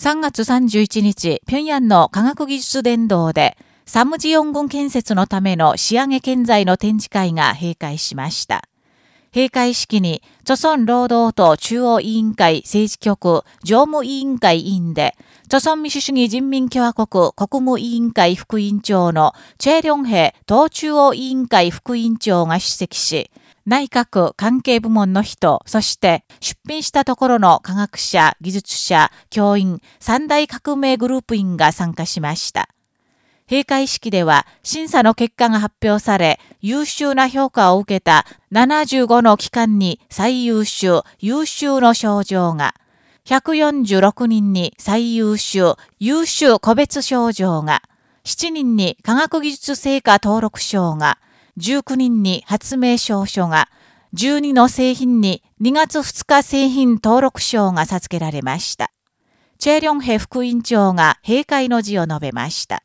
3月31日、平壌の科学技術伝道で、サムジヨン軍建設のための仕上げ建材の展示会が閉会しました。閉会式に、著村労働党中央委員会政治局常務委員会委員で、著村民主主義人民共和国国務委員会副委員長のチェ・リョンヘ党中央委員会副委員長が出席し、内閣関係部門の人、そして出品したところの科学者、技術者、教員、三大革命グループ員が参加しました。閉会式では審査の結果が発表され、優秀な評価を受けた75の機関に最優秀、優秀の賞状が、146人に最優秀、優秀個別賞状が、7人に科学技術成果登録賞が、19人に発明証書が、12の製品に2月2日製品登録証が授けられました。チェリョンヘ副委員長が閉会の辞を述べました。